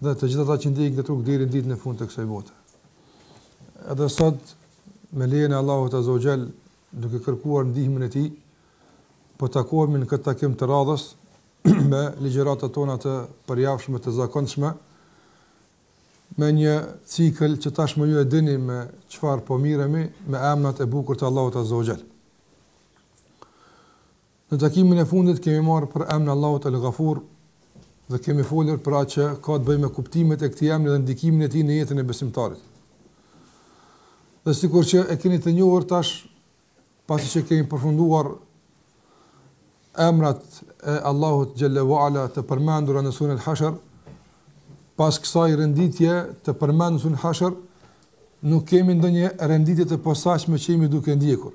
dhe të gjithë ata që ndjekin këtë rrugë deri në ditën e fundit të kësaj bote. Edhe sot me lejen e Allahut Azza wa Jall, duke kërkuar ndihmën e Tij, po takohemi në këtë takim të radhës me ligjëratat tona të përjavshme të zakonshme me një cikël që tashmë ju e dini me çfarë po miremi me emrat e bukur të Allahut Azza wa Jall. Në takimin e fundit kemi marrë emrin e Allahut El-Ghafur dhe kemi folur për atë që ka të bëjë me kuptimet e këtij emri dhe ndikimin e tij në jetën e besimtarit. Dhe sikur që e keni të njohur tash, pasi që kemi përfunduar emrat e Allahut xhalla wala të përmendura në suren Hashr, pas kësaj renditje të përmendura në suren Hashr, nuk kemi ndonjë renditje të posaçme që jemi duke ndjekur.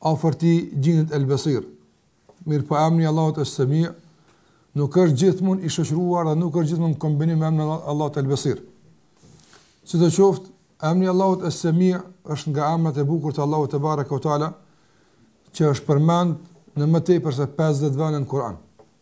afër tij gjindet El-Basir. Mirëpo emri i Allahut Es-Semi' nuk është gjithmonë i shoqëruar dhe nuk është gjithmonë kombinim me emrin e Allahut El-Basir. Sidoqoftë, emri i Allahut Es-Semi' është nga emrat e bukur të Allahut Tebareke ue Teala, që është përmend në më tepër se 50 vende në Kur'an.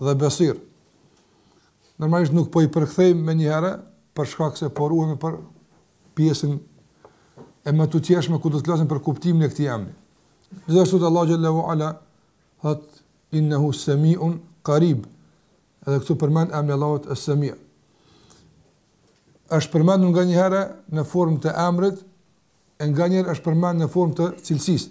dhe besir. Normalisht nuk po i përkthejmë menjëherë, për shkak se po ruhemi për pjesën e mëtutjeshme, ku do të flasim për kuptimin e këtij emni. Gjithashtu Allahu xhelle ue ala thotë, innehu semiun karib, edhe këtu përmen emnin e Allahut Es-Semi'. është përmend nganjëherë në formë të emrit, e nganjëherë është përmend në formë të cilësisë,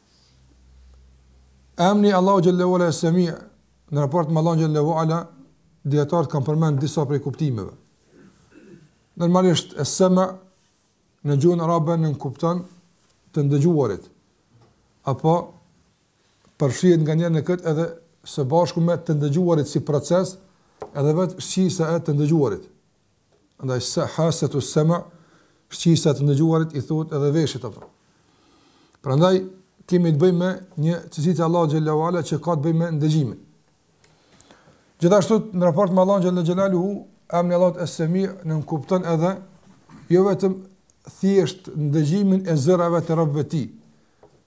Emni i Allahut xhelle ue ala Es-Semi', në raport me Allahun xhelle ue ala, dijetarët kanë përmend disa prej kuptimeve. Normalisht, es-Sem'a, në gjuhën arabe nënkupton të ndëgjuarit, apo përfshihet nganjëherë në këtë edhe së bashku me të ndëgjuarit si proces, edhe vetë shqisa e të ndëgjuarit. Andaj hasetu sem'a, shqisa e të ndëgjuarit i thot edhe veshit apo. Prandaj kemi të bëjmë me një cilësi të Allahut xhelle ue ala që ka të bëjë me ndëgjimin. Gjithashtu në raport me Allahun xhelle xhelaluhu, emri i Allahut es-Semi nënkupton edhe jo vetëm thjesht ndëgjimin e zërave të robëve të tij,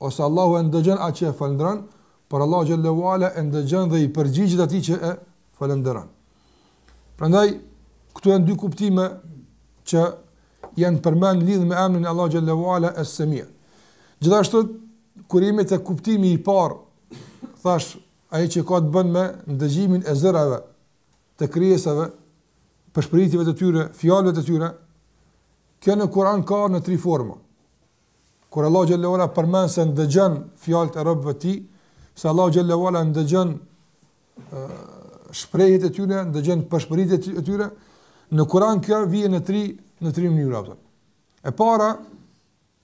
ose Allahu e ndëgjon atë që e falënderon, por Allahu xhelle ue ala e ndëgjon dhe i përgjigjet atij që e falënderon. Prandaj këtu janë dy kuptime që janë përmend lidhur me emrin e Allahut xhelle ue ala Es-Semi'. Gjithashtu kur jemi te kuptimi i parë, thashë ai që ka të bën me ndëgjimin e zërave të krijesave, përshpëritjeve të tyre, fjalëve të tyre, kjo në Kur'an ka ardhë në tri forma. Kur Allahu xhallahu ala përmend se ndëgjon fjalët e robëve të tij, se Allahu xhallahu ala ndëgjon shprehjet e tyre, ndëgjon pëshpëritjet e tyre, në Kur'an kjo vjen në tri në tri mënyra apo. E para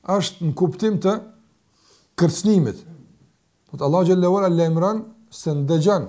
është në kuptim të kërcënimit. Po Allahu xhallahu ala lajmëron se ndëgjon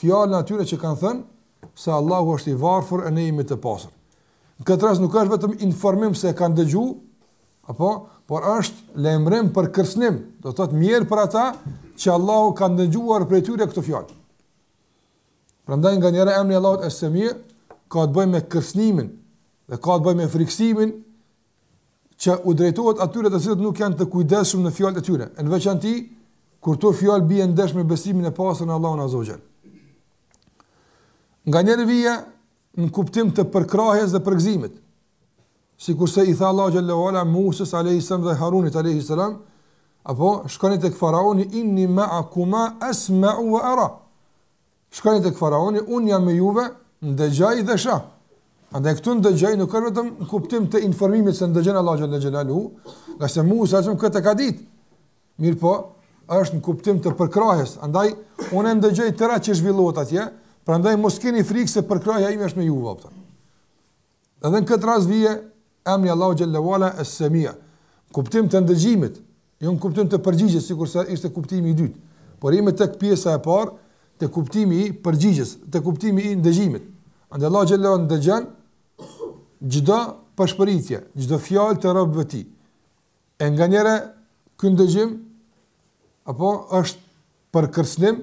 fjalën e atyre që kanë thënë se Allahu është i varfër e ne jemi të pasur. Në këtë rast nuk është vetëm informim se e kanë dëgju, apo, por është lajmërim për kërcënim, do të thotë mjerë për ata që Allahu ka ndëgjuar prej tyre këtë fjalë. Prandaj nganjëherë emri i Allahut es-Semi, ka të bëjë me kërcënimin dhe ka të bëjë me frikësimin që u drejtohet atyre të cilët nuk janë të kujdesshëm në fjalët e tyre, në veçanti kur këto fjalë bien ndesh me besimin e pastër në Allahun Azza wa Jall. Nganjëherë vjen në kuptim të përkrahjes dhe përgëzimit. Sikurse i tha Allahu xhallahu ala Musës alayhis salam dhe Harunit alayhis salam, apo shkoni tek faraoni inni ma'akuma asma'u wa ara. Shkoni tek faraoni, unë jam me juve, ndëgjoj dhe shoh. Andaj këtu ndëgjoj nuk është vetëm në kuptim të informimit se ndëgjon Allahu xhalla xhelalu, ngase Musa a.s. këtë e ka ditë. Mirëpo, është në kuptim të përkrahjes. Andaj unë ndëgjoj të tërën që zhvillohet atje, prandaj mos keni frikë se përkrahja ime është me juve. Edhe në këtë rast vjen emri i Allahut xhallahu ala es-Semi në kuptim të ndëgjimit, jo në kuptim të përgjigjes sikurse ishte kuptimi i dytë, por jemi tek pjesa e parë te kuptimi i përgjigjes, te kuptimi i ndëgjimit. Andaj Allahu xhallahu ndëgjon çdo pëshpëritje, çdo fjalë të robëve të tij. E nganjëherë ky ndëgjim apo është për kërcënim,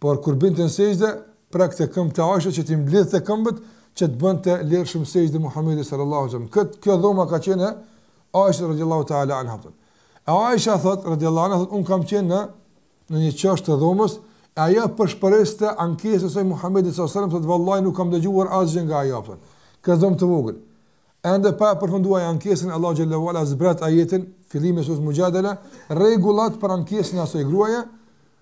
Por kur binte në sejdë, prekte këmbët e Aishës që t'i mblidhte këmbët që të bënte lirshëm sejdën Muhamedi sallallahu alaihi wasallam. Te kjo dhoma ka qenë Aisha radhiyallahu ta'ala anha. E Aisha thot radhiyallahu anha, un kam qenë në në një qoshe të dhomës, e ajo pëshpëriste ankesën e saj Muhamedit sallallahu alaihi wasallam, thot vallahi nuk kam dëgjuar asgjë nga ajo. Këtë dhomë të vogël. Ende pa e përfunduar ankesën Allahu xhallahu ala zbret ajetin fillimin e sures Mujadala, rregullat për ankesën e asaj gruaje,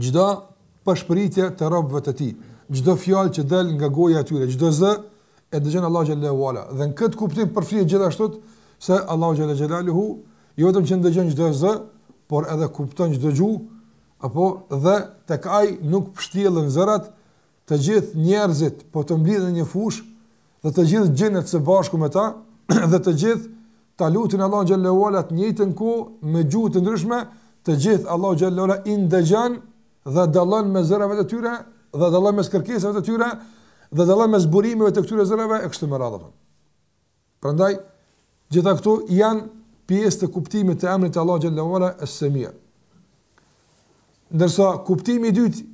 Çdo pëshpëritje të robëve të tij, çdo fjalë që del nga goja e tyre, çdo zë e dëgjon Allahu xhallahu ala. Dhe në këtë kuptim përfshihet gjithashtu se Allahu xhallahu xhelaluhu jo vetëm që ndëgjon çdo zë, por edhe kupton çdo gjuhë, apo dhe tek ai nuk pështjellen zërat të gjithë njerëzit po të mblidhen në një fushë dhe të gjithë xhinët së bashku me ta dhe të gjithë ta lutin Allahu xhallahu ala në të njëjtën kohë me gjuhë të ndryshme, të gjithë Allahu xhallahu ala i ndëgjon dhe dallon mes zërave të tyre dhe dallon mes kërkesave të tyre dhe dallon mes burimeve të këtyre zërave e kështu me radhë. Prandaj, gjithë këto janë pjesë të kuptimit të emrit të Allahu xhel-le ue ala Es-Semi. Ndërsa kuptimi i dytë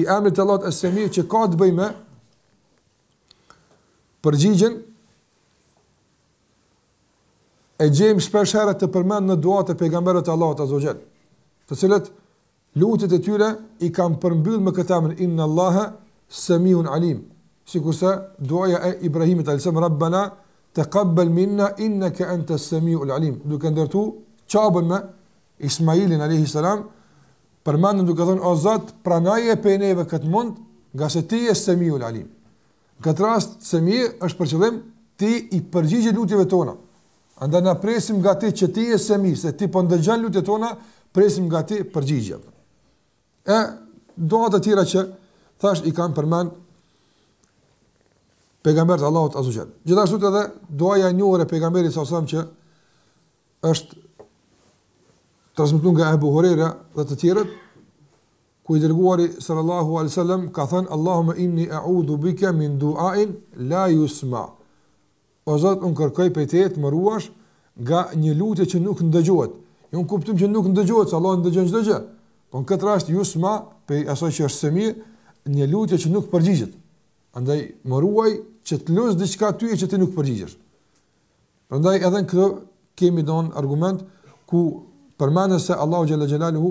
i emrit të Allahut Es-Semi që ka të bëjë me përgjigjen e gjejmë shpesh herë të përmend në duat e pejgamberëve të Allahut azze ue xhel, të cilët Lutjet e tyre i kanë përmbyllë me këtë emër Inna Allahe Semiun Alim, sikurse duaja e Ibrahimit alayhis salam Rabbena taqabbal minna innaka ente semiul alim, duke ndërtu Qaben me Ismailin alayhis salam, përmendet duke thënë o Zot, pranoje prej neve këtë mund, nga se ti je Semiul Alim. Në këtë rast, Semi është për qëllim ti i përgjigjesh lutjeve tona. Andaj na presim nga ti që ti je Semi, se ti po ndëgjon lutjet tona, presim nga ti përgjigje. E dua të tjera që thashë i kanë përmend pejgamberët e Allahut azze ue xhel. Gjithashtu edhe duaja e njohur e pejgamberit salallahu alejhi ue selem që është transmetuar nga Abu Huraira dhe të tjerët ku i Dërguari sallallahu alejhi ve sellem ka thënë Allahume inni e'udhu bike min du'ain la yusma O Zot, unë kërkoj prej Teje të më ruash nga një lutje që nuk ndëgjohet. Jo në kuptim që nuk ndëgjohet, se Allah ndëgjon çdo gjë. Po në këtë rast yusma prej asaj që është Semi, një lutje që nuk përgjigjet. Andaj më ruaj që të lus diçka ty e që ti nuk përgjigjesh. Prandaj edhe në këtë kemi domethënë argument ku përmendet se Allahu xhel-le xhelaluhu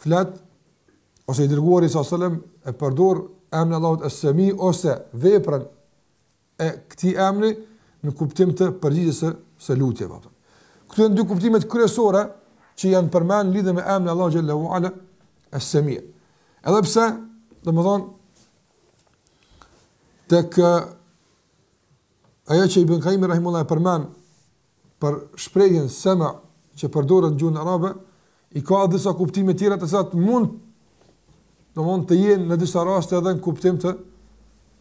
flet ose i dërguari salallahu alejhi ue selem e përdor emrin e Allahut Es-Semi ose veprën e këtij emri në kuptim të përgjigjes së, së lutjeve apo. Këto janë dy kuptimet kryesore që janë përmend lidhur me emrin e Allahut xhel-le ue ala Es-Semi. Edhe pse, domethënë tek ajo që Ibn Kajjimi rahimehullah e përmend për shprehjen sema që përdoret në gjuhën arabe, i ka edhe disa kuptime tjera të cilat mund do mund të jenë në disa raste edhe në kuptim të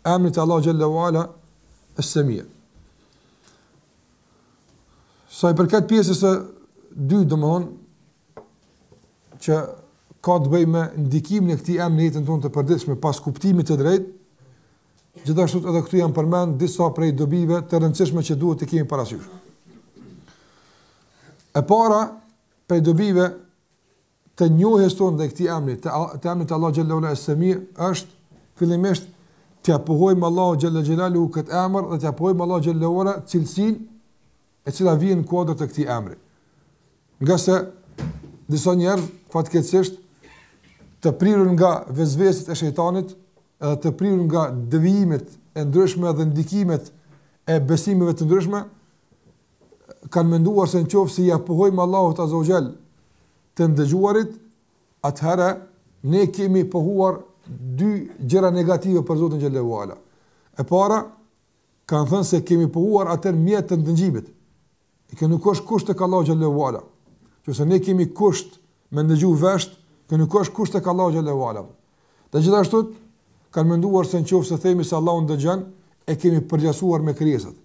emrit të Allahut xhel-le ue ala Es-Semi. Sa i përket pjesës së dytë domethënë që ka të bëjë me ndikimin e këtij emri në jetën tonë të përditshme pas kuptimit të drejtë, Gjithashtu edhe këtu janë përmend disa prej dobive të rëndësishme që duhet të kemi parasysh. E para prej dobive të njohjes tonë ndaj këtij emri, të, të emrit të Allahut xhel-le ue ala Es-Semi është fillimisht t'ia pohojmë Allahut xhel-le xhelaluhu këtë emër dhe t'ia pohojmë Allahut xhel-le ue ala cilësinë e cila vjen në kuadër të këtij emri. Nga se disa njerëz fatkeqësisht të prirur nga vezveset e shejtanit edhe të prirur nga devijimet e ndryshme dhe ndikimet e besimeve të ndryshme kanë menduar se nëse ia pohojmë Allahut Azza wa Jall të ndëgjuarit, atëherë ne kemi pohuar dy gjëra negative për Zotin xhelle ve ala. E para, Kanë thënë se kemi pohuar atëherë mjet të ndëgjimit. E kjo nuk është kusht te Allahu xhelle ve ala. Nëse ne kemi kusht me ndëgju vesht, kjo nuk është kusht te Allahu xhelle ve ala. Dhe gjithashtu, kanë menduar se në qoftë se themi se Allahu ndëgjon, e kemi përgjasuar me krijesat.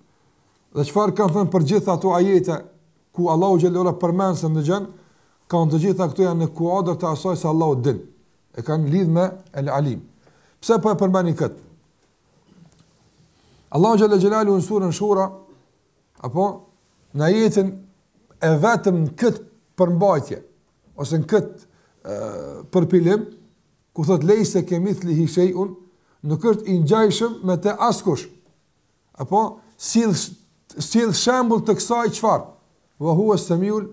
Dhe çfarë kanë thënë për gjitha ato ajete, ku Allahu xhelle ve ala përmend se ndëgjon, kanë thënë gjitha këto janë në kuadër të asaj se Allahu din. E kanë lidh me el alim. Pse po e përmendi këtë? Allahu xhalla xhelalu në surën Shura apo në ajetin e vetëm në kët përmbajtje ose në kët përpilim ku thot lejse kemithli hi shejun nuk është i ngjajshëm me të askush apo sill si shembull të kësaj çfarë wa huwa samiul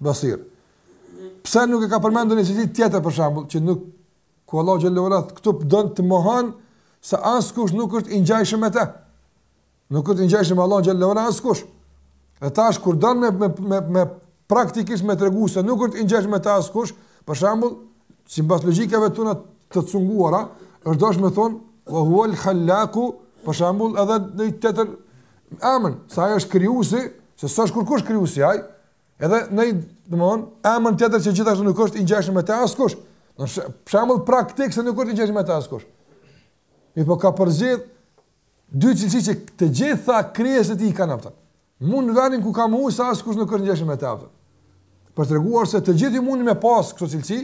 Basir. Pse nuk e ka përmendur një cilësi tjetër për shembull që nuk ku Allahu xhelle ve ala këtu don të mohon se askush nuk është i ngjashëm me të. Nuk është i ngjashëm me Allahun xhelle ve ala askush. Dhe tash kur don me me me, me praktikisht me tregu se nuk është i ngjashëm me të askush, për shembull, sipas logjikave tona të cunguara, është dashur me thonë wa huwa al-khallaqu, për shembull, edhe në një tjetër Emën, se ai është krijuesi, se s'është kurkush krijues si ai. Edhe ndonji domethonë, emën tjetër që gjithashtu nuk është i ngjashëm me të askush. Një shembull praktik se nuk është i ngjashëm me të askush. Mirëpo ka përzgjedh dy cilësi që të gjitha krijesat i kanë ata. Mu në vendin ku ka mohu se askush nuk është i ngjashëm me të ata. Për të treguar se të gjithë mund me pas këto cilësi,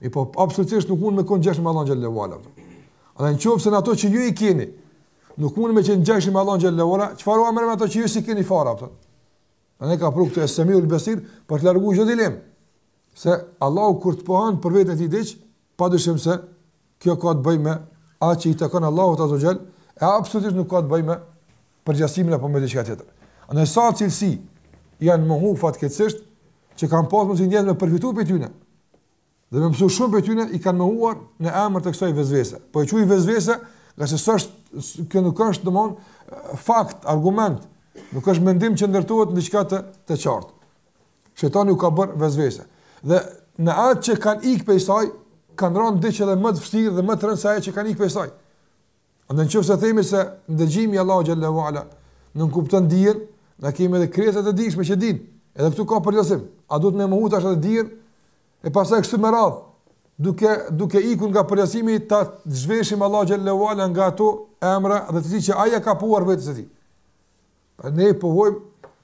mirëpo absolutisht nuk mund me kon ngjashëm me Allahun xhelle ve ala. Ata nëse në ato që ju i keni, Nuk mund me qenë ngjashëm me Allahun xhelle ve ala, çfarë mbet me ato që ju s'i keni fare ato. Andaj ka pru këtë Semiul Besir për të larguar çdo dilemë. Se Allahu kur të pohon për veten e tij diç, padyshim se kjo ka të bëjë me atë që i takon Allahut azza xhall, e absolutisht nuk ka të bëjë me përgjasimin apo me diçka tjetër. Andaj sa cilësi janë mohu fatkeqësisht që kanë pasur mundësi njerëzit me përfituar prej tyre. Dhe me mësu shumë prej tyne i kanë mohuar në emër të kësaj vezvese. Po e quaj vezvese, nga se s'është, kjo nuk është domethonë, fakt, argument, nuk është mendim që ndërtohet në diçka të, të qartë. Shejtani u ka bërë vezvese. Dhe në atë që kanë ikë prej saj, kanë rënë diçka edhe më të vështirë dhe më të rëndë se ajo që kanë ikë prej saj. Ne në qoftë se themi se dëgjimi i Allahut xhelle ve ala nënkupton dijen, ne kemi edhe krijesat e dishme që dinë, edhe këtu ka përgjasim, a do të mohohet tash edhe dijen, e pastaj kështu me radhë, duke, duke ikun nga përgjasimi ta zhveshim Allahun xhelle ve ala nga ato emra dhe cilësi që ai ia ka pohuar vetes së tij. Pra ne pohojmë,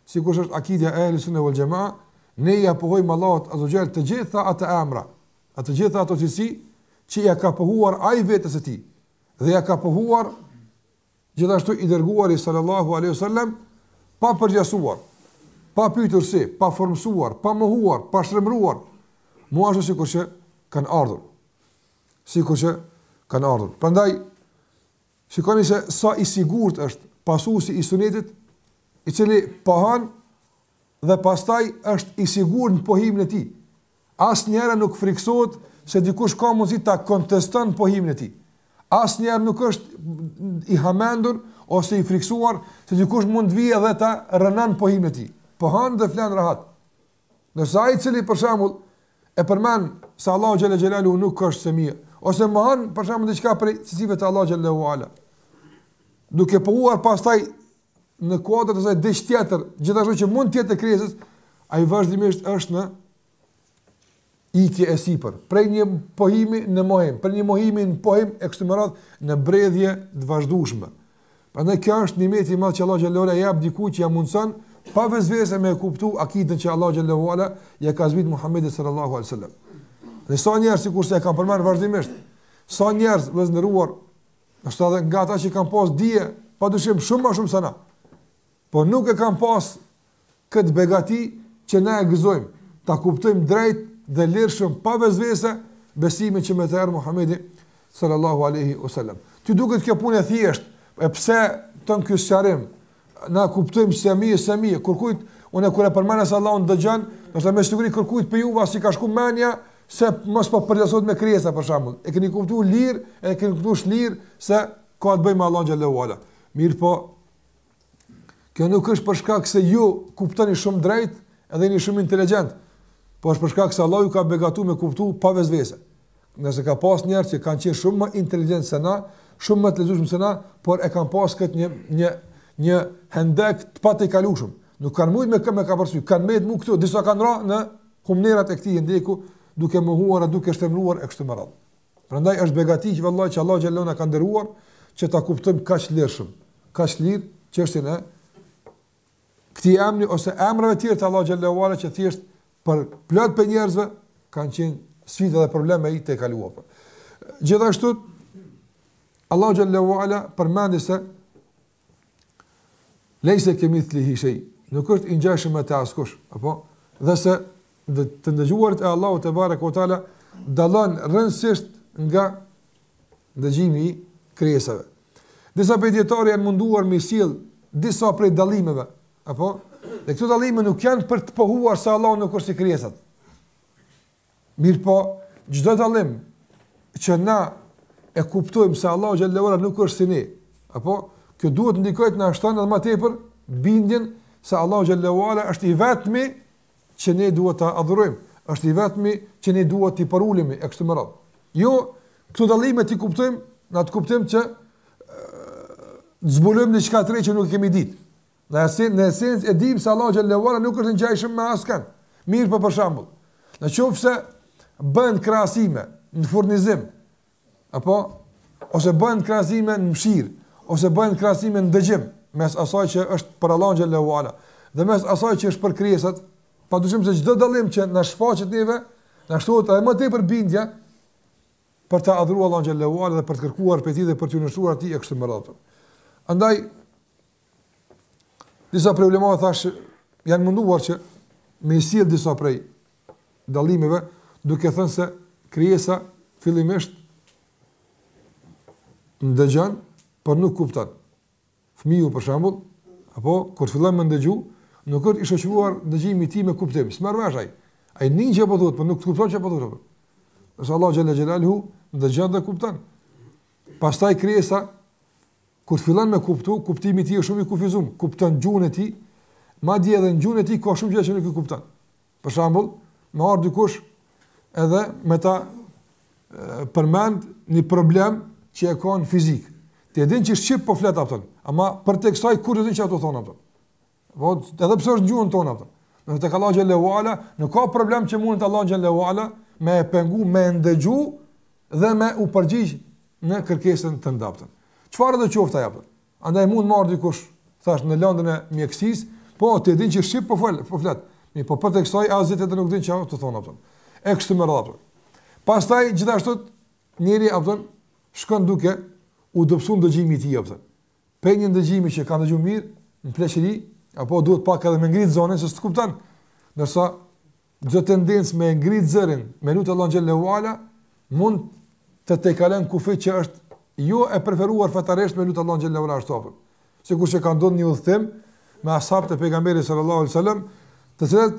sikurse është akidja e ehli sunetit vel xhema, ne ia pohojmë Allahut të gjitha ata emra, A të gjitha ato cilësi që ia ka pohuar ai vetes së tij dhe ia ka pohuar gjithashtu i dërguari sallallahu alaihi wasallam pa përgjasuar, pa pyetur si, pa formësuar, pa mohuar, pa shtrembëruar, mu ashtu sikur që kanë ardhur. Sikur që kanë ardhur. Prandaj shikoni se sa i sigurt është pasuesi i sunetit, i cili pohon dhe pastaj është i sigurt në pohimin e tij. Asnjëherë nuk frikësohet se dikush ka mundësi ta konteston pohimin e tij. Asnjëherë nuk është i hamendur ose i frikësuar se dikush mund të vijë dhe ta rrënon pohimin e tij. Pohon dhe flen rahat. Ndërsa ai i cili për shembull e përmend se Allahu xhelle xhelaluhu nuk ka është semi, ose mohon për shembull diçka prej cilësive të Allahut xhelle ve ala, duke pohuar pastaj në kuadër të asaj diç tjetër, gjithashtu që mund të jetë e krijesës, ai vazhdimisht është në ikje e sipër, prej një pohimi në mohim, prej një mohimi në pohim e kështu me radhë në bredhje të vazhdueshme. Prandaj kjo është nimet i madh që Allahu xhelle ve ala ia jep dikujt që ia mundëson pa vezvese me kuptu akiden që Allahu xhelle ve ala ia ka zbrit Muhamedit sallallahu alaihi wasallam. Dhe sa njerëz sikurse e kam përmend vazhdimisht, sa njerëz vëllezër të nderuar Ndoshta edhe nga ata që kanë pas dije, pa dyshim shumë ma shumë se na. Por nuk e kanë pas këtë begati që ne e gëzojmë, ta kuptojmë drejt dhe lirshëm pa vezvese besimin që me të erdh Muhammedi sallallahu alaihi wasallam. Ty t'duket kjo punë e thjeshtë, e pse tanë ky sqarim, Na kuptojmë semi, semi. Kurrkujt, unë kur e përmenda se Allahu dëgjon, do të thotë me siguri kurrkujt prej juve as s'i ka shku mendja, se mos po përgjasohet me krijesa, për shembull. E keni kuptu lirë, e keni kuptu shlirë, se ka të bëjë me Allahun xhelle ve ala. Mirëpo, kjo nuk është për shkak se ju kuptoni shumë drejt, edhe jeni shumë inteligjent, po është për shkak se Allahu ju ka begatu me kuptu pa vezvese. Ngase ka pas njerëz që kanë qenë shumë më inteligjent se na, shumë më të lexueshëm se na, por e kanë pas këtë një një një hendek të patejkalueshëm. Nuk kanë mujt me këmbë me kapërcy, kanë met mu këtu, disa kanë ra në humnerat e këtij hendeku, duke mohuar e duke shtrembëruar e kështu me radhë. Prandaj është begati që vallahi që Allahu xhelle na ka nderuar që ta kuptojmë kaq lirshëm, kaq shlirë çështjen e këtij emri ose emrave të tjerë të Allahu xhallahu ala që thjesht për plot për njerëzve kanë qenë sfida dhe probleme në të kaluarën. Gjithashtu Allahu xhallahu ala përmendi se lejse kemithlihi shej, nuk është i ngjashëm me të askush, apo dhe se dhe të ndëgjuarit e Allahu te bareku teala dallon rrënjësisht nga dëgjimi i krijesave. Disa prej dijetarëve janë munduar me i sjell disa prej dallimeve, apo edhe këto dallime nuk janë për të pohuar se Allahu nuk është si krijesat. Mirpo çdo dallim që na e kuptojmë se Allahu xhallahu ala nuk është si ne, apo kjo duhet të ndikojë të na shtojë edhe më tepër bindjen se Allahu xhallahu ala është i vetmi që ne duhet ta adhurojmë, është i vetmi që ne duhet t'i përulemi e kështu me radhë. Jo, këto dallime t'i kuptojmë, na të kuptojmë që të zbulojmë diçka të re që nuk kemi ditë. Në esencë, në esencë e dimë se Allahu xhallahu ala nuk është i ngjajshëm me askënd. Mirëpo për shembull. Në qoftë se bën krahasime në furnizim Apo ose bën krahasime në mëshirë, ose bën krahasime në dëgjim mes asaj që është për Allahun xhallahu ala dhe mes asaj që është për krijesat, padyshim se çdo dallim që na shfaqet neve, na shtohet edhe më tepër bindja për të adhuruar Allahun xhallahu ala dhe për të kërkuar prej tij dhe për t'iu nënshtruar atij e kështu me radhë. Andaj Disa prej ulema thashë janë munduar që me i sjell disa prej dallimeve, duke thënë se krijesa fillimisht ndëgjon, por nuk kupton. Fëmiu për shembull, apo kur fillon me ndëgju, nuk është i shoqëruar ndëgjimi i tij me kuptim. S'merr vesh ai. Ai nin ça po thotë, por nuk kupton çfarë po thotë. Ndërsa Allahu xhalla xhelalu ndëgjon dhe kupton. Pastaj krijesa Kur fillon me kuptu, kuptimi i tij është shumë i kufizum, kupton gjuhën e tij, madje edhe në gjuhën e tij ka shumë gjëra që nuk i kupton. Për shembull, me ardh dikush edhe me ta përmend një problem që e ka në fizik. Ti e din që shqip po flet apo? Ama prej kësaj s'kupton ç'do të thonë apo? Po, edhe pse është në gjuhën tonë apo. Ndërsa tek Allahu xhallahu ala, nuk ka problem që mund tek Allahu xhallahu ala me e pengu, me e ndëgju dhe me u përgjigj në kërkesën tënde apo. Çfarëdo qoftë ajo? Andaj mund me ardh dikush thash në lëndën e mjekësisë, po ti e din që shqip po fol, po flet. Mirëpo prej kësaj asgjë ti nuk din çfarë do të thonë apo. E kështu me radhë. Pastaj gjithashtu njeriu apo shkon duke u dobësuar dëgjimi i tij apo. Prej një ndëgjimi që ka ndëgju mirë, në pleqëri, apo duhet pak edhe me ngritë zonin, se s'të kupton, ndërsa çdo tendencë me ngritë zërin, me lutë Allahun xhelle ue ala, mund të tejkalon kufi që është jo e preferuar fetarisht me lutë Allahun xhelle ue ala është tapën. Sikur që ka ndodh në një udhëtim, me as'habët e pejgamberit sallallahu alajhi wasallam, të cilët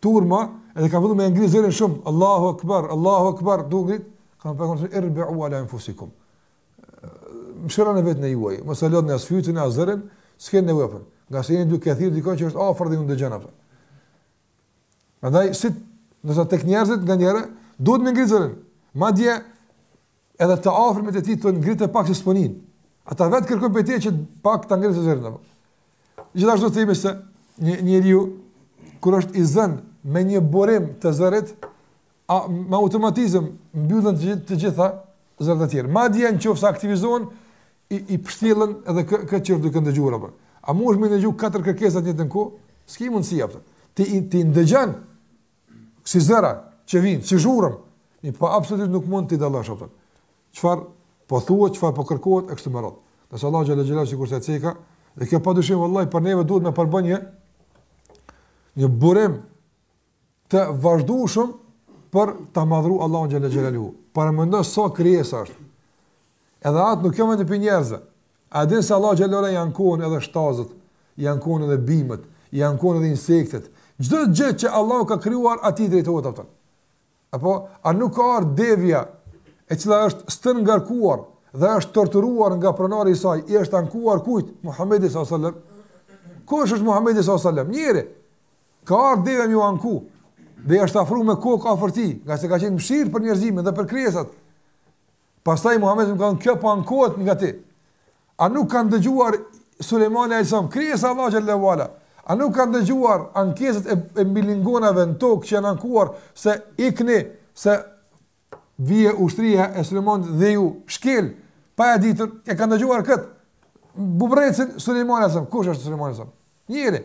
turma, edhe kanë fillu me ngri zërin shumë, Allahu Akbar, Allahu Akbar, tu ngrit, ka më përkonë shumë, irbeu ala enfusikum. Mëshironi veten e juaj, mos e lodhni as fytin, as zërin, s'keni nevojë. Ngase jeni duke thirrë dikend që është afër dhe ju ndëgjon. Andaj, si, ndërsa tek njerëzit nganjëherë, duhet me ngri zërin. Madje, Edhe të afërmit e tij të ngritë pak se s'po nin. Ata vetë kërkojnë prej teje që pak ta ngritësh zërin. Gjithashtu të themi se një njeriu kur është i zën me një burim të zërit, a, me automatizëm mbyllen të, të gjitha zërët e tjerë. Madje në qoftë se aktivizohen, i, i pështjellin edhe këtë që është duke ndëgjuar. Për. A mundesh me ndëgju katër kërkesa në të njëjtën kohë? S'ki mundësi, apëtë. Ti, ti ndëgjon, si zëra që vijnë, si zhurmë, mirëpo absolutisht nuk mund t'i dallosh ato. Çfarë po thuhet, çfarë po kërkohet e kështu me radhë. Ndërsa Allahu xhalla xhalla sikur që e ceka, dhe kjo padyshim vallahi për neve duhet të përbën një një burim të vazhdueshëm për ta madhëru Allahun xhalla xhalla. Paramendo sa krijesa është. Edhe atë nuk janë vetëm prej njerëzve. A e din se Allahut xhallahu ala i ankohen edhe shtazët, i ankohen edhe bimët, i ankohen edhe insektet. Çdo gjë që Allahu ka krijuar atij i drejtohet ato. Apo a nuk ka ardhur devja e cila është stërngarkuar dhe është torturuar nga pronari i saj, i është ankuar kujt? Muhamedit sallallahu alajhi wasallam. Kush është Muhamedi sallallahu alajhi wasallam? Njeri. Ka ardhur devja me iu anku dhe i është afruar me kokë afër tij, ngase ka qenë mëshirë për njerëzimin dhe për krijesat. Pastaj Muhamedi më ka thënë, kjo po ankohet nga ti. A nuk ka ndëgjuar Sulejmani alayhis salam, krijesë e Allahut xhallahu ala. A nuk ka ndëgjuar ankesat e, e milingonave në tokë që janë ankuar se ikni se vjen ushtria e Sulejmanit dhe ju shkel pa e ditur, e ka ndëgjuar kët bubrrecin Sulejmani alayhis salam, kush është Sulejmani alayhis salam? Njeri.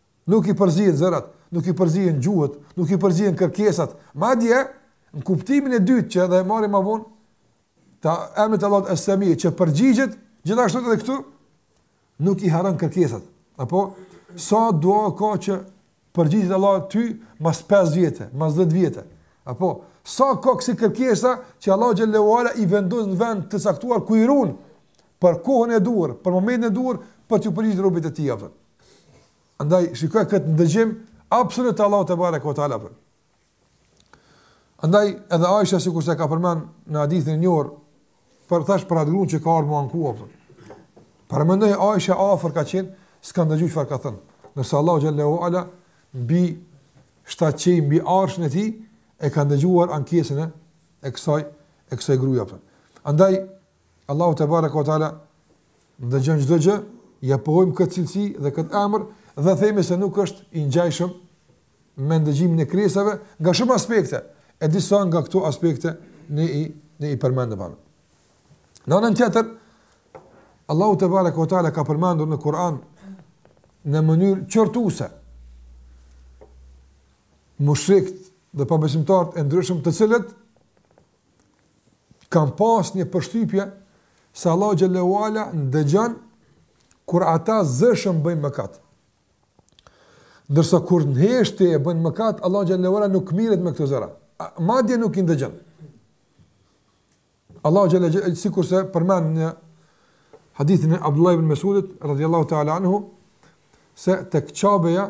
Nuk i përzihen zërat, nuk i përzihen gjuhët, nuk i përzihen kërkesat. Madje, në kuptimin e dytë që edhe e marrim më vonë, të emrit të Allahut Es-Sami që përgjigjet, gjithashtu edhe këtu nuk i harron kërkesat. Apo sa dua ka që përgjigjet Allahu ty mas 5 vjete, mas 10 vjete. Apo sa ka kësi kërkesa që Allahu xhallahu ala i vendos në vend të caktuar ku i run për kohën e duhur, për momentin e duhur për t'iu përgjigjur robit të tij. Andaj, shikoj këtë ndëgjim, absolut të Allahut tebareke ue teala apo. Andaj, edhe Aisha, sikurse ka përmend në hadithin e njohur, apo, thash për atë gruan që ka ardh me u anku, apo. Përmendi, Aisha afër ka qenë, s'ka ndëgju çfarë ka thënë. Ndërsa Allahu xhelle ue ala, mbi shtatë qiej, mbi arshin e tij, e ka ndëgjuar ankesën e kësaj, e kësaj gruaje, apo. Andaj, Allahu tebareke ue teala ndëgjon çdo gjë, ja pohojmë këtë cilësi dhe këtë emër dhe themi se nuk është i ngjajshëm me ndëgjimin e krijesave nga shumë aspekte. E disa nga këto aspekte ne i ne i përmendëm apo. Në anën tjetër, Allahu tebareke ue teala ka përmendur në Kur'an në mënyrë qortuese mushrikt dhe pabesimtarët e ndryshëm të cilët kanë pas një përshtypje se Allahu xhelle ue ala ndëgjon kur ata zëshëm bëjnë mëkat. Ndërsa kur në heshtje e bëjnë mëkat, Allahu xhelle ue ala nuk miret me këto zëra. Madje nuk i ndëgjon. Allahu xhelle ue ala sikurse përmend në hadithin e Abdullah ibn Mesudit radhiyallahu ta'ala anhu se tek Qabeja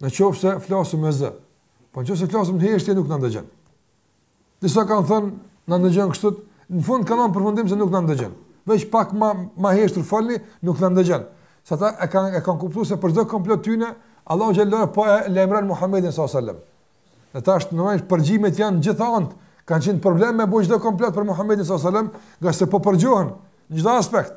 Në qoftë se flasëm me zë, po në qoftë se flasëm në heshtje nuk na ndëgjon. Disa kanë thënë, na ndëgjon kështu, në fund kanë ardh në përfundim se nuk na ndëgjon. Veç pak ma, ma heshtur folni, nuk na ndëgjon. Se ata e kanë, e kanë kuptu se për çdo komplot të tyne, Allahu xhelle ue ala po e lajmëron Muhammedin s.a.s. Dhe tash normalisht përgjimet janë në të gjitha anët, kanë qenë problem me bo çdo komplot për Muhammedin s.a.s. Ngase po përgjohen në çdo aspekt.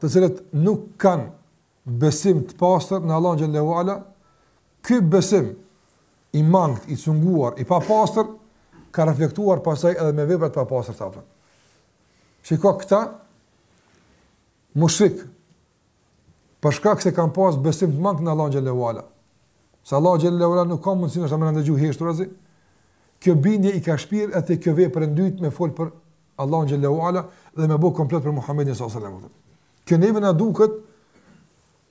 të cilët nuk kanë besim të pastër në Allahun xhelle ue ala, ky besim i mangët, i cunguar, i papastër ka reflektuar pastaj edhe me veprat e papastërta apo. Shiko këta mushrik për shkak se kanë pas besim të mangët në Allahun xhelle ue ala. Se Allahu xhelle ue ala nuk ka mundësi të më ndëgjojë heshturazi. Kjo bindje i ka shpier te kjo vepër e ndytë me fol për Allahun xhelle ue ala dhe me bë komplot për Muhamedin sallallahu alaihi wasallam. Kjo neve na duket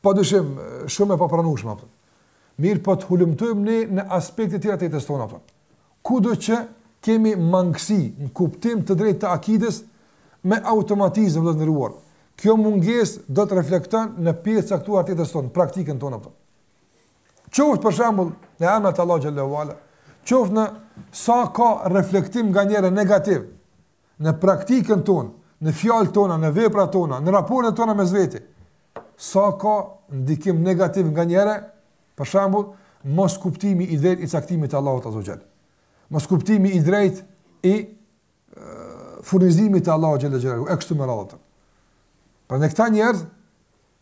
padyshim shumë e papranueshme apo. Mirëpo po të hulumtojmë ne në aspekte tjera të jetës tonë apo. Kudo që kemi mangësi në kuptim të drejtë të akides me automatizëm të nderuar. Kjo mungesë do të reflekton në pjesë të caktuar të jetës tonë, praktikën tonë apo. Qoftë për shembull në emrat e Allahut xhelle ue ala, qoftë në sa ka reflektim nganjëherë negativ në praktikën tonë, në fjalët tona, në veprat tona, në raportet tona mes vete. Sa ka ndikim negativ nganjëherë, për shembull, moskuptimi i drejtë i caktimit të Allahut azze ue xhel. Moskuptimi i drejtë i furnizimit të Allahu xhalla xhelalu e kështu me radhë. Pra te këta njerëz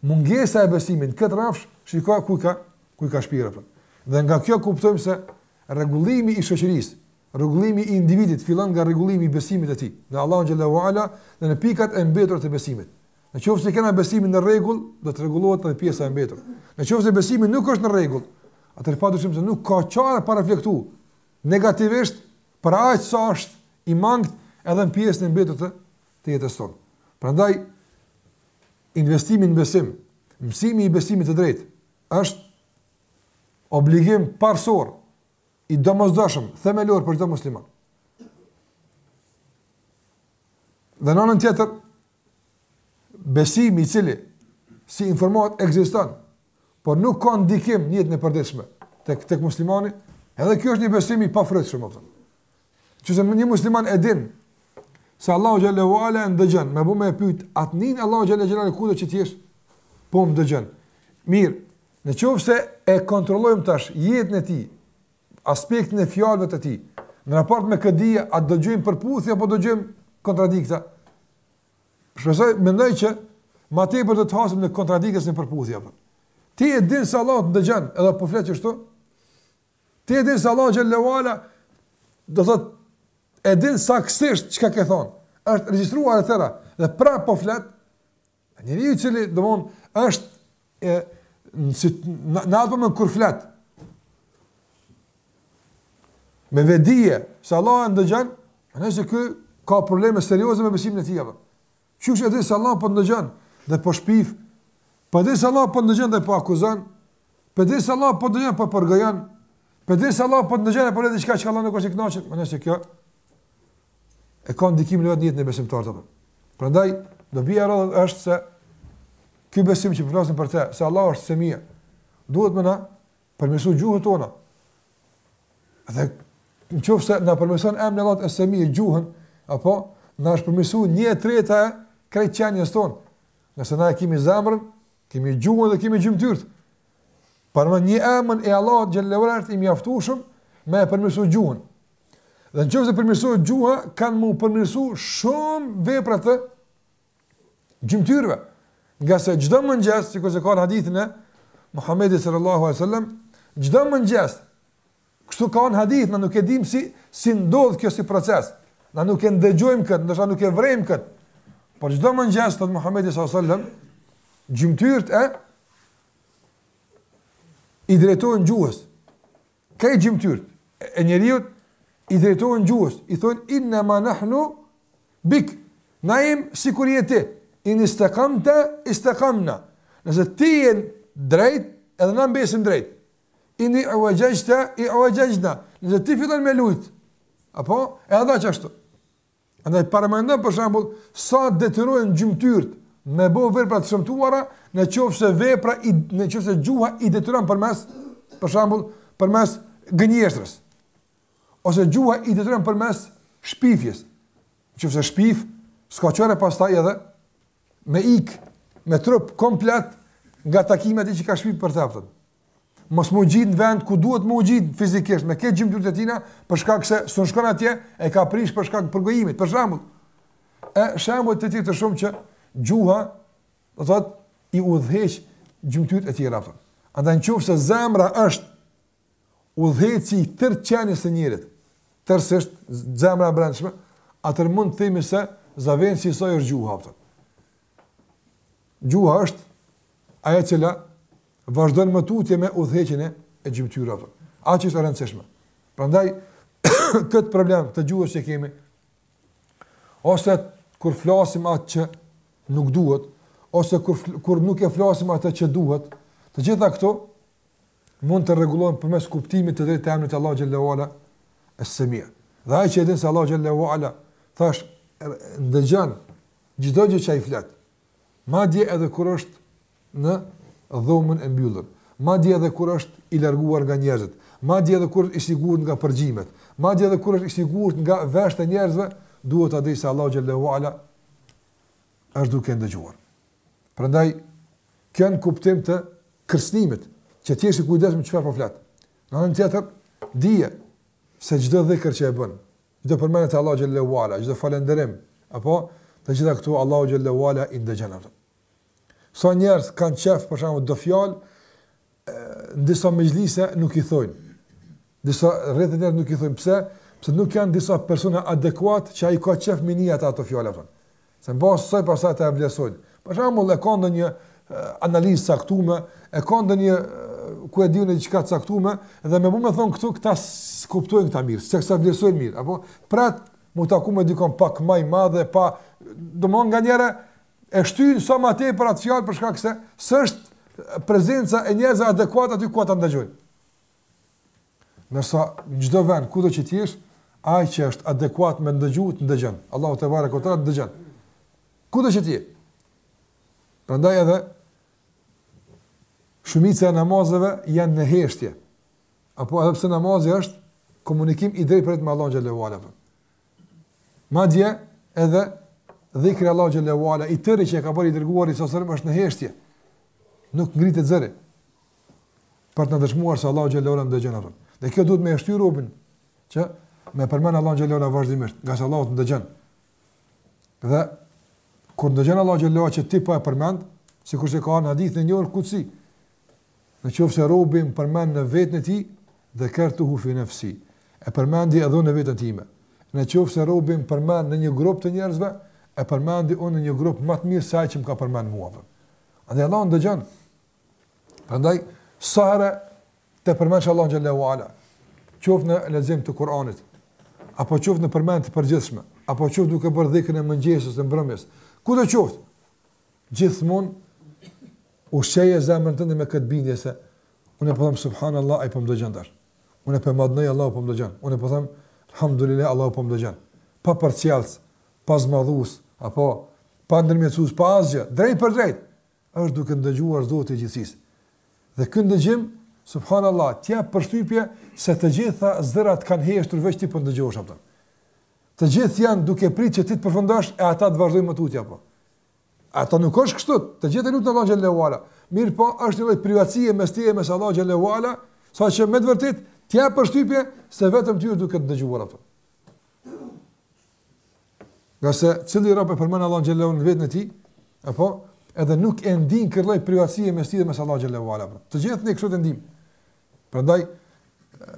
mungesa e besimit në këtë rrafsh shikoj ku ka ku ka shpirat. Po. Dhe nga kjo kuptojmë se rregullimi i shoqërisë, rregullimi i individit fillon nga rregullimi i besimit të tij në Allahu xhalla ala dhe në pikat e mbetura të besimit. Në qoftë se kena besimin në rregull, do të rregullohet edhe pjesa e mbetur. Në qoftë se besimi nuk është në rregull, atëherë padyshim se nuk ka çare pa reflektu negativisht për aq sa është i mangët edhe në pjesën e mbetur të të jetës tonë. Prandaj investimi në besim, mësimi i besimit të drejtë është obligim parësor i domosdoshëm, themelor për çdo musliman. Dhe në anën tjetër, besimi i cili si informatë ekziston, por nuk ka ndikim në jetën e përditshme tek tek muslimani, edhe kjo është një besim i pafrytshëm apo. Nëse një musliman e din se Allahu xhallahu ala ndëgjon, domethënë me e pyet a t'nin Allahu xhallahu xhallahu kudo që të jesh? Po më ndëgjon. Mirë, në qoftë se e kontrollojmë tash jetën e tij, aspektin e fjalëve të tij, në raport me këtë dije, a do gjejmë përputhje apo do gjejmë kontradikta? Shpresoj, mendoj që ma tepër do të hasim në kontradiktë se në përputhje. Po. Ti e din se Allah të ndëgjon, edhe po flet kështu, ti e din se Allah xhel-le ve ala, do të thotë e din saktësisht çka ke thonë, është regjistruar e tëra, dhe prapë po flet, njeri i cili, domethënë, është E, në, në, në atë formë kur flet, me vetëdije, se Allah e ndëgjon, domethënë se ky ka probleme serioze me besimin e tij apo. Qysh e di se Allah po ndëgjon dhe po shpif. Po di se Allah po ndëgjon dhe po akuzon. Po di se Allah po ndëgjon po përgojon. Po di se Allah po ndëgjon po flet diçka që Allah nuk është i kënaqur. Domethënë se kjo e ka ndikimin e vet në jetën e besimtarit apo. Prandaj dobia e radhës është se ky besim që po flasim për të, se Allah është Semia, duhet me na përmirësu gjuhën tonë. Dhe në qoftë se na përmirëson emri Es-Semi gjuhën, apo na është përmirësu një e treta e krejt qenies tonë. Ngase na e kemi zemrën, kemi gjuhën dhe kemi gjymtyrët. Pra një emën i Allahut xhel-le ve ala është i mjaftueshëm me e përmirësu gjuhën. Dhe në qoftë se përmirësohet gjuha, kanë m'u përmirësu shumë vepra të gjymtyrëve. Ngase çdo mëngjes, sikurse ka në hadithin e Muhammedi sallallahu alejhi ve selem, çdo mëngjes, kështu ka në hadith, na nuk e dim si, si ndodh kjo si proces, na nuk e ndëgjojmë këtë, ndoshta nuk e vrejmë këtë, por çdo mëngjes, thotë Muhammedi sallallahu alejhi ve selem, gjymtyrët i drejtohen gjuhës, Krejt gjymtyrët e njeriut i drejtohen gjuhës, i thonë inna ma nahnu bik, na jem sikur je ti, in istekamta, istekamna, nëse ti je drejt, edhe na mbesim drejt, in i'vexhxhejte, i'vexhxhejna, nëse ti fillon me lujt, apo, edhe qashtu, Andaj paramendo për shembull sa detyrohen gjymtyrët me bë vepra të shëmtuara, në qoftë se vepra i në qoftë se gjuha i detyron përmes për shembull përmes gënjeshtrës. Ose gjuha i detyron përmes shpifjes. Në qoftë se shpif, s'ka çare pastaj edhe me ik me trup komplet nga takimet që ka shpif për të Mos me u gjet në vend ku duhet me u gjet fizikisht, me këto gjymtyrët e tina, për shkak se s'mun shkon atje, e ka prish për shkak përgojimit, për shambull. E shembuj të tjerë të shumë që gjuha, do thotë i udhëheq gjymtyrët e tjera. Për. Andaj në qoftë se zemra është udhëheqësi i tërë qenies së njerit, tërësisht zemra e brendshme, atëherë mund të themi se zavendësi i saj është gjuha. Për. Gjuha është ajo e cila vazhdon më tutje me udhëheqjen e gjymtyrëve apo. Aq është e rëndësishme. Prandaj kët problem të gjuhës që kemi ose kur flasim atë që nuk duhet ose kur kur nuk e flasim atë që duhet, të gjitha këto mund të rregullohen përmes kuptimit të drejtë të emrit Allahu xhelle ve ala es-sami. Dhe ai që e din se Allahu xhelle ve ala thash ndëgjon Çdo gjë që ai flet. Madje edhe kur është në dhomën e mbyllur, madje edhe kur është i larguar nga njerëzit, madje edhe kur është i sigurt nga përgjimet, madje edhe kur është i sigurt nga veshët e njerëzve, duhet ta dish se Allahu xhelle ve ala është duke ndëgjuar. Prandaj kjo në kuptim të kërcënimit, që të jesh i kujdesshëm çfarë po flet. Në anën tjetër, dije se çdo dhikr që e bën, Çdo përmendje të Allahut xhelle ve ala, çdo falënderim, apo të gjitha këto Allahu xhelle ve ala i ndëgjon ato. Sa njerëz kanë qef për shembull do fjalë në disa mexhlise nuk i thonë. Disa rrethe nuk i thonë pse? Pse nuk janë disa persona adekuat që ai ka qef me ia nia ato fjalë ata. Se mbas soji pastaj ta vlerësojnë. Për shembull, e ka ndonjë analizë të caktuar, e ka ndonjë ku e diun e diçka të caktuar dhe me bo me thon këtu këta s'e kuptojnë këta mirë, s'e vlerësojnë mirë, apo pret m'u taku me dikon pak më i madh dhe apo domethon nganjëherë e shtyn sa më tej për atë fjalë për shkak se s'është prezenca e njerëzve adekuat aty ku ata ndëgjojnë. Ndërsa, në çdo vend, kudo që t'jesh, ai që është adekuat me ndëgju, të ndëgjon. Allahu tebareke ve teala, të ndëgjon. Kudo që t'jesh. Prandaj edhe, shumica e namazeve janë në heshtje. Apo edhe pse namazi është komunikim i drejtpërdrejtë me Allahun xhel-le. Madje, edhe, dhikri Allahun i tëri që e ka bërë i dërguari alejhi selam është në heshtje. Nuk ngritet zëri. për të na dëshmuar se Allahu xhel-le ve ala ndëgjon atë. Dhe kjo duhet me e shtyrë robin që me përmend Allahun xhel-le ve ala vazhdimisht, ngase Allahu të ndëgjon. Dhe kur ndëgjon Allahu xhel-le ve ala që ti po e përmend, sikurse ka në hadith në një kudsi, në qoftë se robi m'përmend në vetën e tij dhekertuhu fi nafsi. E përmendi edhe në vetën time. Në qoftë se robi m'përmend në një grup të njerëzve, e përmendi unë në një grup më të mirë se ai që më ka përmend mua. Andaj Allahu ndëgjon Prandaj sa herë të përmendsh Allahun xhel-le ve ala, qoftë në lexim të Kuranit, apo qoftë në përmendje të përgjithshme, apo qoftë duke bërë dhikrin e mëngjesit ose mbrëmjes, kudo qoftë, gjithmonë ushqeje zemrën tënde me këtë bindje se unë po them subhanallahu ai po më dëgjon tash. Unë po madhëroj Allahu po më dëgjon. Unë po them alhamdulillah Allahu po më dëgjon. Pa përcjellës, pa zmadhues, apo pa ndërmjetësues, pa asgjë, drejtpërdrejt. Është duke ndëgjuar Zoti i gjithësisë. Dhe ky ndëgjim, subhanallahu, të jep përshtypje se të gjitha zërat kanë heshtur veç ti po ndëgjohesh, apo. Të gjithë janë duke prit që ti të përfundosh e ata të vazhdojnë më tutje apo. A nuk është kështu, të gjithë lutin Allahun xhel-le ve ala. Mirëpo, është një lloj privatësie mes teje mes Allahut xhel-le ve ala, saqë me të vërtetë të jep përshtypje se vetëm ty është duke të dëgjuar, apo. Nga secili rob e përmend Allahun xhel-le ve ala në vetën e tij, apo edhe nuk e ndin këtë lloj privatësie mes tij dhe mes Allahut xhel-le ve ala. Pra. Të gjithë ne kështu e ndim. Prandaj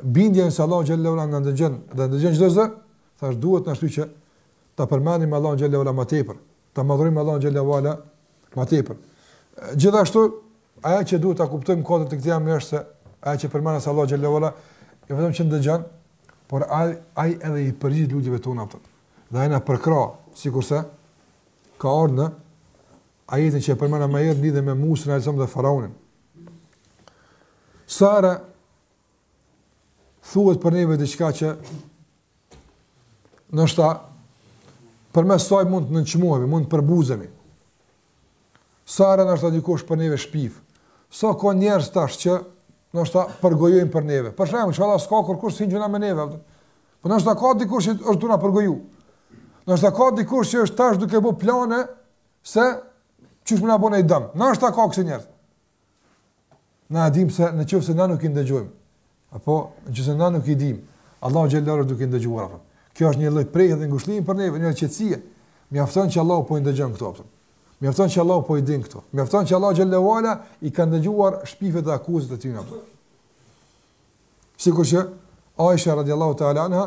bindja se Allahu xhel-le ve ala na ndëgjon dhe ndëgjon çdo zë, thash duhet na shtyjë që ta përmendim Allahun xhel-le ve ala më tepër, Ta madhërojmë Allahun xhel-le ve ala ma tepër. Gjithashtu, ajo që duhet ta kuptojmë n'kuadër të kësaj teme është ajo që përmenda se Allahu xhel-le ve ala jo vetëm që ndëgjon, por ai ai edhe i përgjigjet lutjeve tona. Dhe ai na përkrah, sikurse, ka ardhë në ajetin që e përmenda ma herët lidhje me Musën alejhi selam dhe faraonin. Sa herë thuhet për neve diçka që ndoshta përmes saj mund të nënçmohemi, mund të përbuzemi. Sa herë ndoshta dikush për neve shpif, sa ka njerëz tash që ndoshta përgojojnë për neve. Po mendojmë, që valla s'ka kurrkush, s'merret kush me neve. Por po ndoshta ka dikush që është tu na përgoju. Ndoshta ka dikush që është tash duke bo plane se qysh me na bo naj dëm. Ndoshta ka kësi njerëz. Na e dimë se në qoftë se na nuk i ndëgjojmë, apo në qoftë se na nuk i dimë, Allahu xhelle ue ala është duke i ndëgjuar, apo. Kjo është një lloj prehje dhe ngushëllim për neve, një qetësie. Mjafton që Allahu po i ndëgjon këto, apo. Mjafton që Allahu po i din këto. Mjafton që Allahu xhelle ue ala i ka ndëgjuar shpifjet dhe akuzat e tyna, apo. Sikur që Aisha radiallahu ta'ala anha,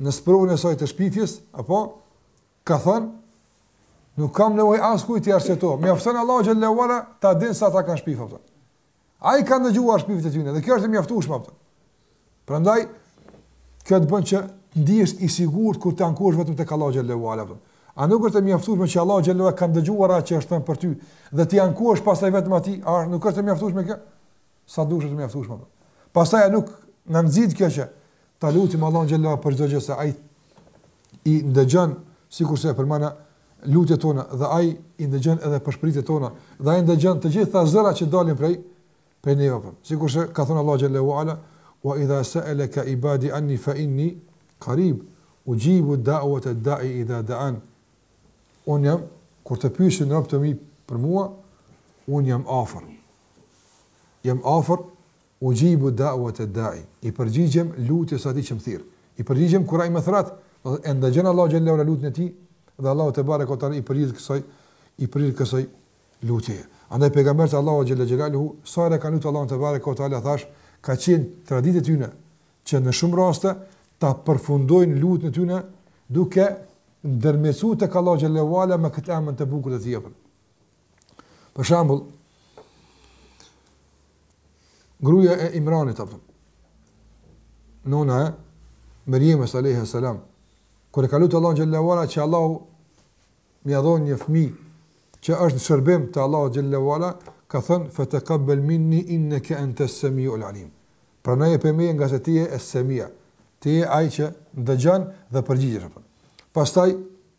në sprovën e saj të shpifjes, apo, Ka thënë, nuk kam nevojë askujt t'i arsyetohem, mjafton Allahu xhelle ue ala ta din sa ta kanë shpifë ata. Ai ka ndëgjuar shpifjet e tyre dhe kjo është e mjaftueshme ata. Prandaj kjo të bën që të ndihesh i sigurt kur të ankohesh vetëm tek Allahu xhelle ue ala. A nuk është e mjaftueshme që Allahu xhelle ue ala ka ndëgjuar atë që është thënë për ty dhe ti ankohesh pastaj vetëm atij? A nuk është e mjaftueshme kjo? S'ka dyshim është mjaftueshme. Pastaj a nuk na nxit kjo që ta lutim Allahun xhelle ue ala për çdo gjë se ai i ndëgjon sikurse e përmenda lutjet tona dhe ai i ndëgjon edhe pëshpëritjet tona dhe ai ndëgjon të gjitha zërat që dalin prej prej neve apo. Sikurse ka thënë Allahu xhelle ue ala wa idha sa'alaka ibadi anni fa inni qarib ujibu da'wata da'i idha da'an. Unë jam kur të pyesin robt e mi për mua, unë jam afër. Jam afër, ujibu da'wat ad-da'i, i përgjigjem lutjes së atij që më thirr. I përgjigjem kur ai më thret, dhe e ndëgjon Allahu xhelle ue ala lutjen e tij dhe Allahu tebareke ue teala i përgjigjet kësaj i përgjigjet kësaj lutjeje. Andaj pejgamberët e Allahut xhelle xhelaluhu sa herë kanë lutur Allahun tebareke ue teala thash, ka qenë traditë e tyre që në shumë raste ta përfundojnë lutjen e tyre duke ndërmjetësuar tek Allahu xhelle ue ala me këtë emër të bukur të tij. Për shembull, gruaja e Imranit apo nona e Merjemes sallallahu alaihi wasallam kur e ka lutur Allahun xhelle ue ala që Allahu me ia dhon një fëmijë që është në shërbim të Allahut xhelle ue ala ka thënë fa taqabbal minni innaka anta as-samiu al-alim pranoje prej meje nga se ti je es-Semiu ti je ai që dëgjon dhe përgjigjesh apo pastaj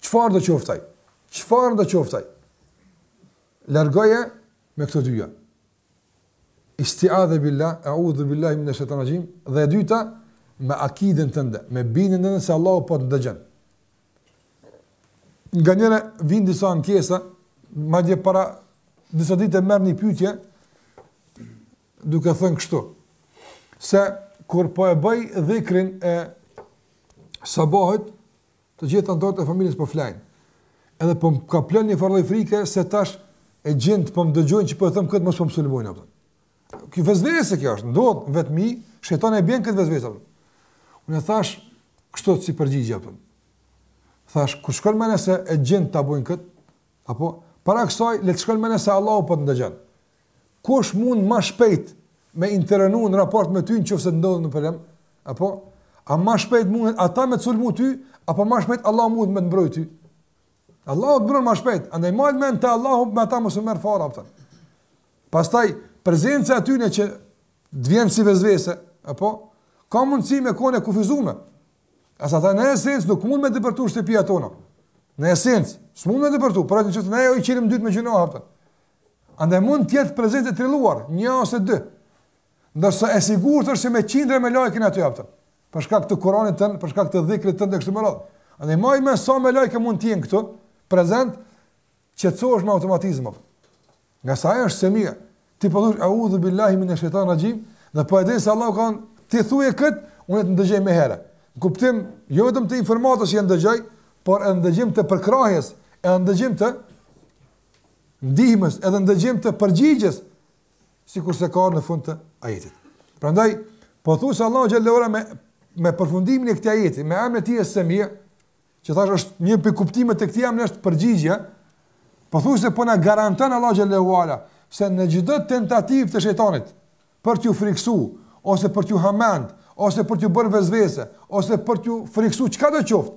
Çfarëdo qoftë ai. Çfarëdo qoftë ai. Largoje me këto dyja. Istiadhe billah, a'udhu billahi minash shaitanir rajim, dhe e dyta me akiden tënde, me bindjen tënde se Allahu po të ndëgjon. Nganjëherë vin disa ankesa, madje para disa ditë mora një pyetje duke thënë kështu se kur po e bëj dhikrin e sabahut Të gjithë anëtarët e familjes po flajnë. Edhe po më kaplon një farë lloj frike se tash xhint po më dëgjojnë që po e them këtë mos po më sulmojnë apo. Kjo vesvese kjo është, ndodh vetiu, shejtani e bën këtë vesvese apo. Unë thash kështu si përgjigje apo. Thash kur t'shkon mendja se xhint ta bëjnë kët apo para kësaj le të shkon mendja se Allahu po të ndëgjon. Kush mund ma shpejt me intervenu në raport me ty në qoftë se të ndodh një problem? Apo? A ma shpejt mundet ata me të sulmu ty, apo ma shpejt Allahu mund me të mbroj ty? Allahu të mbron ma shpejt, andaj maje men te Allahu me ata mos u merr fare, apo. Pastaj, prezenca e tyne që të vjen si vesvese, apo? Ka mundësi me kon e kufizume. As ata në esencë nuk mund me depërtu n'shtëpia tona. Në esencë, s'mund me depërtu, përveç në qoftë ne jau çelim dyrt me gjynahe, apo. Andaj mund të jetë prezencë e trilluar, një ose dy. Ndërsa e sigurt është se me qindra melaike aty apo. Për shkak të Kuranit tën, për shkak të dhikrit tën e kështu me radhë. Andaj me menu sa melaike mund të jenë këtu prezent qetësohesh me automatizëm. Ngase është Semi. Ti po thush eudhu billahi minesh shejtani raxhim, dhe po e di se Allahu tha ti thuje kët, unë të ndëgjoj meniherë. Kuptim, jo vetëm të informatës që ndëgjoj, por edhe ndëgjim të përkrahjes, edhe ndëgjim të ndihmës edhe ndëgjim të përgjigjes, sikurse ka në fund të ajetit. Prandaj, pothuajse Allahu xhele ve ala me, me përfundimin e këtij ajeti, me emnin e tij Es-Semi, që thash është një prej kuptimeve të këtij emni është përgjigje, pothuajse po na garanton Allahu xhele ve ala, se në çdo tentativë të shejtanit, për t'ju friksu, ose për t'ju hamend, ose për t'ju bërë vesvese, ose për t'ju friksu, çkado qoftë,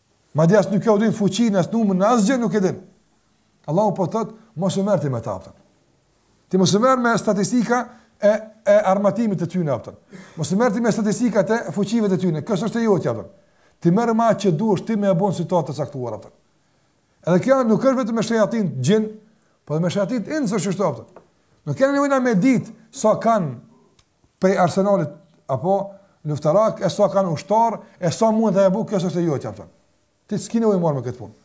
Madje as nuk jau din fuqinë, as numrin, asgjë nuk e din. Allahu po thot, mos u merr ti me ta apo. Ti mos u merr me statistika e e armatimit të tyre apo. Mos u merr ti me statistikat e fuqive të tyre. Kjo s'është e jotja apo. Ti merru me atë që duhesh ti me e ba n'situatë të caktuar apo. Edhe kjo nuk është vetëm me shejatin xhin, por me shejatin ins është ashtu. Nuk kena nevojë me ditë sa kanë prej arsenalit apo luftarak e sa kanë ushtar e sa mund të apo kjo s'është e jotja apo ti s'ke nevojë me u marr me këtë punë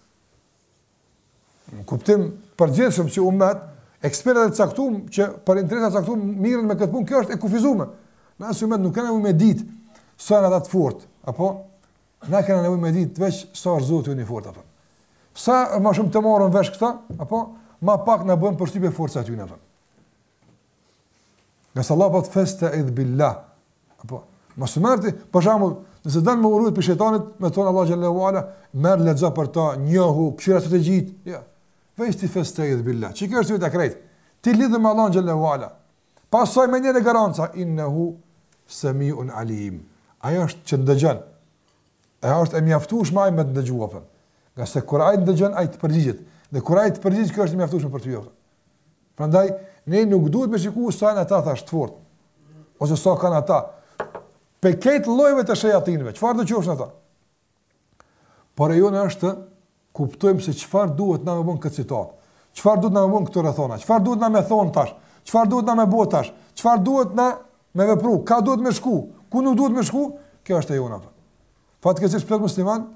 në kuptim përgjithshëm që umeti ekspertët e caktuar që për interesa të caktuar merren me këtë punë kjo është e kufizuar në asnjë moment nuk kena nevojë me ditë sa ata të fortë apo na kena nevojë me ditë veç sa është Zoti ynë i fortë apo sa më shumë ta marrim vesh këtë apo më pak na bën përshtypje forca e tyne apo Ngase Allahu festeidh billah. Apo, mos merrti, për shembull, nëse don me u rujt prej shejtanit, me thon Allahu xhele ve ala, merr lexo për ta, njihi, këshira të të gjithë. Ja. Jo. Veç ti festeidh billah. Qikjo është krejt. Ti lidhu me Allahun xhele ve ala. Pastaj menjëherë garanca innehu semiun alim. Ai është që ndëgjon. Ajo është e mjaftueshme ai me të dëgjuar. Ngase kur ai ndëgjon ai të përgjigjet. Dhe kur ai të përgjigjet, kjo është e mjaftueshme për ty. Prandaj ne nuk duhet me shikuar sa janë ata thash të fortë. Ose sa kanë ata. Prej këtyre llojeve të shejatinëve, çfarë do të qofshin ata? Por e jona është kuptojmë se çfarë duhet na me bë në këtë situatë. Çfarë duhet na me bë në këto rrethana? Çfarë duhet na me thon tash? Çfarë duhet na me bë tash? Çfarë duhet na me vepru? Ka duhet me shku? Ku nuk duhet me shku? Kjo është e jona. Fatkeqësisht plot musliman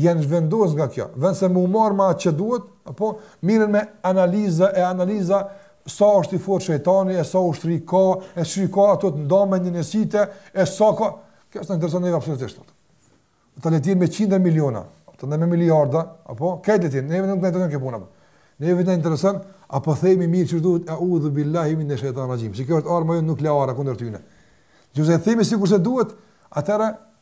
janë zhvendos nga kjo. Vend se me u marr me atë që duhet, apo merren me analiza e analiza sa është i fortë shejtani e sa ushtri ka, e qysh i ka ato të ndame në njësite e sa ka. Kjo s'na intereson neve absolutisht. Ata le të jenë me qindra miliona, le të jenë me miliarda, apo këtë le të jenë, neve nuk na intereson kjo puna. Neve na intereson, a po e themi mirë qysh duhet, eudhu billahi mine shejtani raxhim, që kjo është arma jonë nukleare kundër tyne. Nëse e themi sikurse duhet, atëherë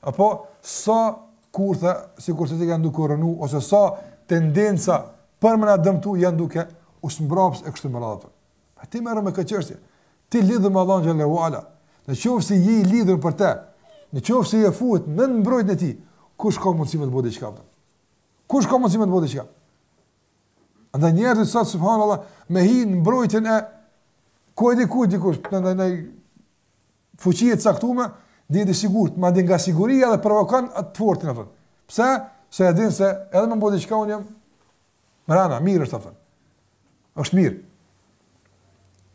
Apo sa kurtha sikurse të janë duke u rrënu ose sa tendenca për me na dëmtu janë duke u zbraps e kështu me radhë. A ti merr me këtë çështje? Ti lidhu me Allahun xhele ue ala. Në qoftë se je i lidhur për të, në qoftë se je fut në mbrojtjen e tij, kush ka mundësi me të bo diçka? Kush ka mundësi me të bo diçka? Andaj njerëzit sot subhanallahu me hi në mbrojtjen e ku e di ku dikush në në fuqi të caktume, ndihet i sigurt, madje nga siguria edhe provokon atë të fortin atë. Pse? Se e din se edhe me m'bo diçka unë jam rana, mirë është atë. Është mirë.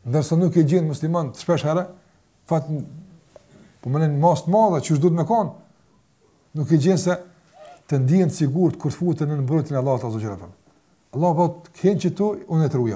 Ndërsa nuk e gjen muslimanët shpeshherë, apo në masë të madhe qysh duhet me kon. Nuk e gjen se të ndihen të sigurt kur futen në mbrojtjen e Allahut azze ve xhel. Allah po të ken qetu unë të ruj.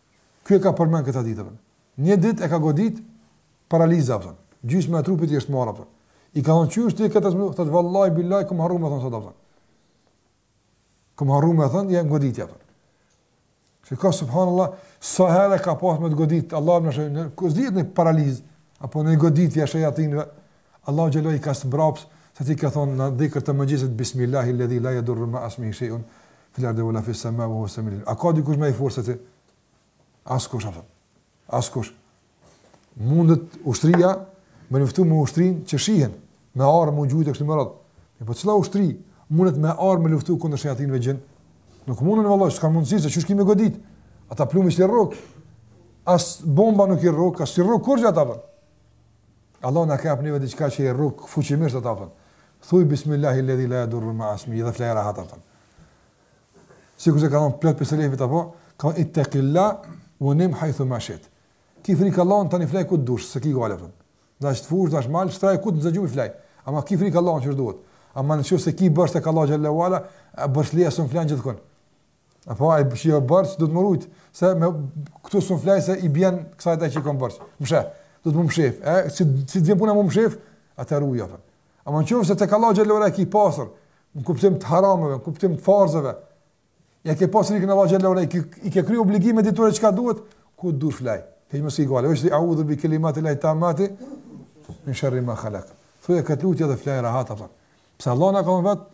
Ky e ka përmend këta ditë apo? Një ditë e ka godit paraliza apo? Gjysma e trupit i është marrë apo? I ka thonë qysh ti këtë as më thotë vallahi billahi kum harru me thonë sot apo? Kum harru me thonë ja goditja apo? Që ka subhanallah sa herë ka pas me të godit Allah më shë në kuzitë në paraliz apo në goditje të shejatinëve Allahu xhelalu i ka zbrapsë se ti ke thonë në dhikër të mëngjesit bismillahi ledhi la yadurru ma asmihi shay'un fil ardi wala fis sama wa huwa samiul alim. A ka dikush më i fortë se ti? Askush apo. Askush. Mundet ushtria me luftu me ushtrinë që shihen, me armë me gjujtë e kështu me radhë. Po cila ushtri mundet me armë me luftu kundër shejatinëve xhin? Nuk mundën vallaj, s'ka mundësi se qysh ki me i godit. Ata plumi s'i rrok. As bomba nuk i rrok, as i rrok kurgjë ata. Për. Allah na ka jap neve diçka që i rrok fuqimisht ata thon. Thuaj bismillahi alladhi la yadurru ma asmi dhe flej rahat thon. Sikurse kanë thonë plot prej selefit apo ka thonë ittaqilla wa nim haythu ma shit. Ki frik Allahun tani flej ku t'dush, s'e ki gajle thon. Dash në fushë, dash mal, shtriju ku të zë gjumi flej. Ama ki frik Allahun qysh duhet. Ama nëse s'e ki bësh tek Allah xhele ue ala, bësh lejë s'un flen gjithkund. Apo ai që i ke borxh, do të më rujt, se me këtu s'un flaj se i bjen kësaj atij që i kom borxh. Mshe, do të më mshef, e, si, si të puna më mshef, atë rujë, apo. A ama në qoftë se ti këndin llogaritor e ki pastër, në kuptim të harameve, në kuptim të farzeve, e ke pastër atë këndin llogaritor, i ke, i ke kry obligime ditore qëka duhet, ku të dush flej, hajt mos ki gajle, eshtu eudhu bi kelimatil-lahit-tammati, min sherri ma khalak. Thuje këtë lutje dhe flej rahat, apo. Pse Allahun e ke me vete,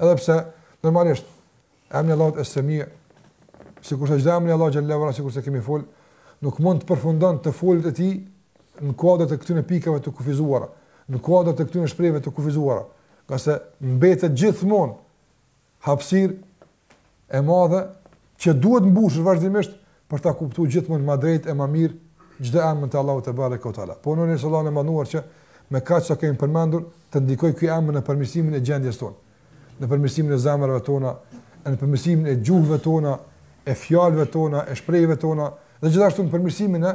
Edhe pse normalisht emri i Allahut Es-Semi, sikurse çdo emri i Allahut xhallahu ala sikurse kemi fol, nuk mund të përfundon të folurit e tij në kuadër të këtyre pikave të kufizuara, në kuadër të këtyre shprehjeve të kufizuara, ngase mbetet gjithmonë hapësirë e madhe që duhet mbushur vazhdimisht për ta kuptuar gjithmonë më drejt e më mirë çdo emër të Allahut tebareke ue teala. Po lusim Allahun e madhëruar që me kaq sa kemi përmendur të ndikojë ky emër në përmirësimin e gjendjes tonë, në përmirësimin e zemrave tona, në përmirësimin e gjuhëve tona, e fjalëve tona, e shprehjeve tona dhe gjithashtu në përmirësimin e